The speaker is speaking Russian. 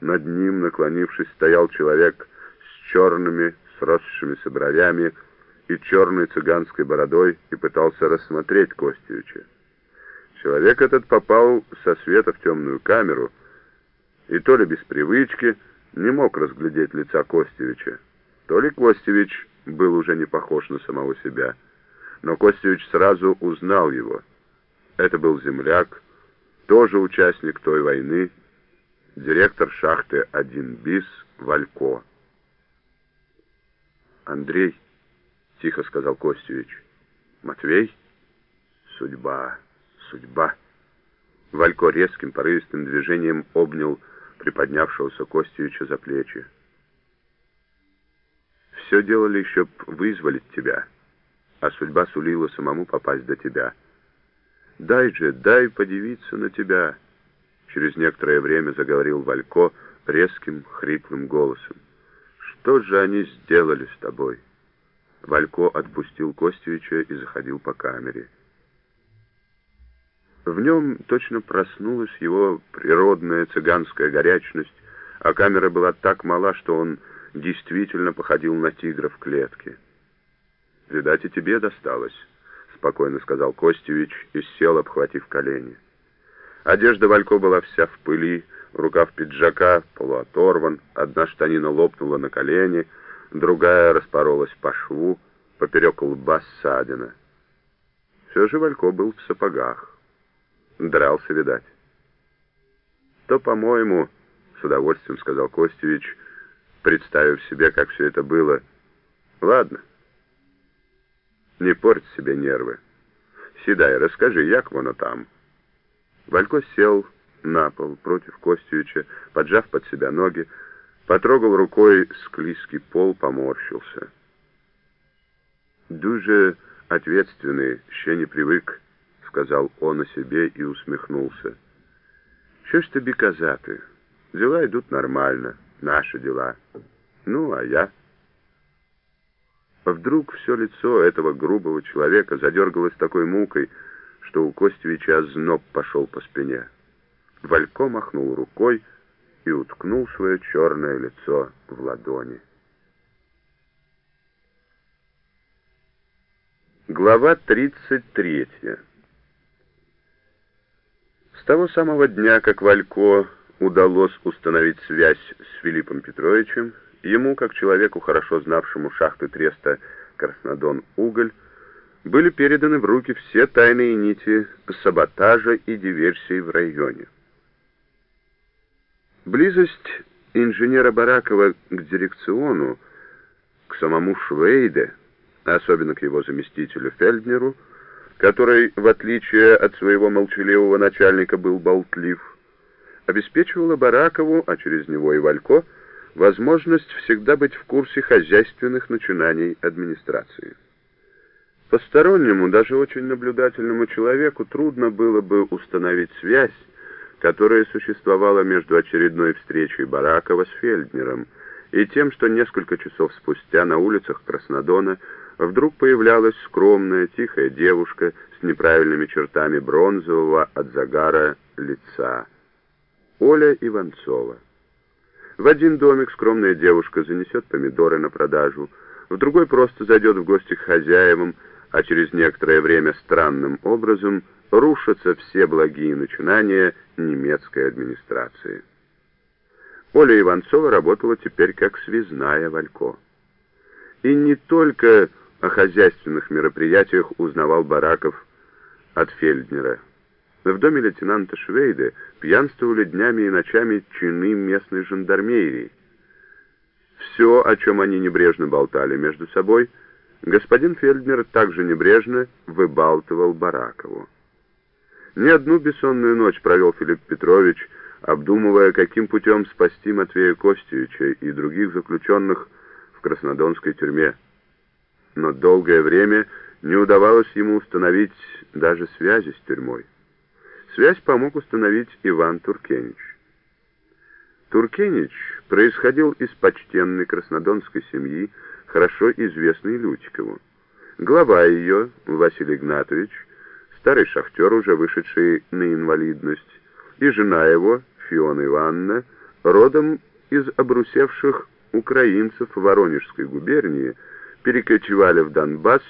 Над ним, наклонившись, стоял человек с черными, сросшимися бровями и черной цыганской бородой и пытался рассмотреть Костевича. Человек этот попал со света в темную камеру и то ли без привычки не мог разглядеть лица Костевича, то ли Костевич был уже не похож на самого себя. Но Костевич сразу узнал его. Это был земляк, тоже участник той войны, директор шахты 1 БИС Валько. «Андрей», — тихо сказал Костевич, — «Матвей? Судьба, судьба». Валько резким порывистым движением обнял приподнявшегося Костевича за плечи. «Все делали, чтоб вызволить тебя, а судьба сулила самому попасть до тебя. Дай же, дай подивиться на тебя». Через некоторое время заговорил Валько резким, хриплым голосом. «Что же они сделали с тобой?» Валько отпустил Костевича и заходил по камере. В нем точно проснулась его природная цыганская горячность, а камера была так мала, что он действительно походил на тигра в клетке. «Видать, и тебе досталось», — спокойно сказал Костевич и сел, обхватив колени. Одежда Валько была вся в пыли, рукав пиджака полуоторван, одна штанина лопнула на колени, другая распоролась по шву, поперек лба ссадина. Все же Валько был в сапогах. Дрался, видать. «То, по-моему, — с удовольствием сказал Костевич, представив себе, как все это было, — ладно, не порть себе нервы. Сідай, расскажи, як воно там». Валько сел на пол против Костевича, поджав под себя ноги, потрогал рукой склизкий пол, поморщился. «Дуже ответственный, ще не привык», — сказал он о себе и усмехнулся. «Що ж тобі казати? Дела идут нормально, наши дела. Ну, а я...» Вдруг все лицо этого грубого человека задергалось такой мукой, что у Костевича озноб пошел по спине. Валько махнул рукой и уткнул свое черное лицо в ладони. Глава 33 С того самого дня, как Валько удалось установить связь с Филиппом Петровичем, ему, как человеку, хорошо знавшему шахты Треста Краснодон-Уголь, были переданы в руки все тайные нити саботажа и диверсий в районе. Близость инженера Баракова к дирекциону, к самому Швейде, особенно к его заместителю Фельднеру, который, в отличие от своего молчаливого начальника, был болтлив, обеспечивала Баракову, а через него и Валько, возможность всегда быть в курсе хозяйственных начинаний администрации. Постороннему, даже очень наблюдательному человеку трудно было бы установить связь, которая существовала между очередной встречей Баракова с Фельднером и тем, что несколько часов спустя на улицах Краснодона вдруг появлялась скромная, тихая девушка с неправильными чертами бронзового от загара лица. Оля Иванцова. В один домик скромная девушка занесет помидоры на продажу, в другой просто зайдет в гости к хозяевам, а через некоторое время странным образом рушатся все благие начинания немецкой администрации. Оля Иванцова работала теперь как связная Валько. И не только о хозяйственных мероприятиях узнавал Бараков от Фельднера. В доме лейтенанта Швейде пьянствовали днями и ночами чины местной жандармерии. Все, о чем они небрежно болтали между собой – господин Фельднер также небрежно выбалтывал Баракову. Не одну бессонную ночь провел Филипп Петрович, обдумывая, каким путем спасти Матвея Костевича и других заключенных в Краснодонской тюрьме. Но долгое время не удавалось ему установить даже связи с тюрьмой. Связь помог установить Иван Туркенич. Туркенич происходил из почтенной краснодонской семьи, хорошо известный Лютикову. Глава ее, Василий Игнатович, старый шахтер, уже вышедший на инвалидность, и жена его, Фиона Ивановна, родом из обрусевших украинцев Воронежской губернии, перекочевали в Донбасс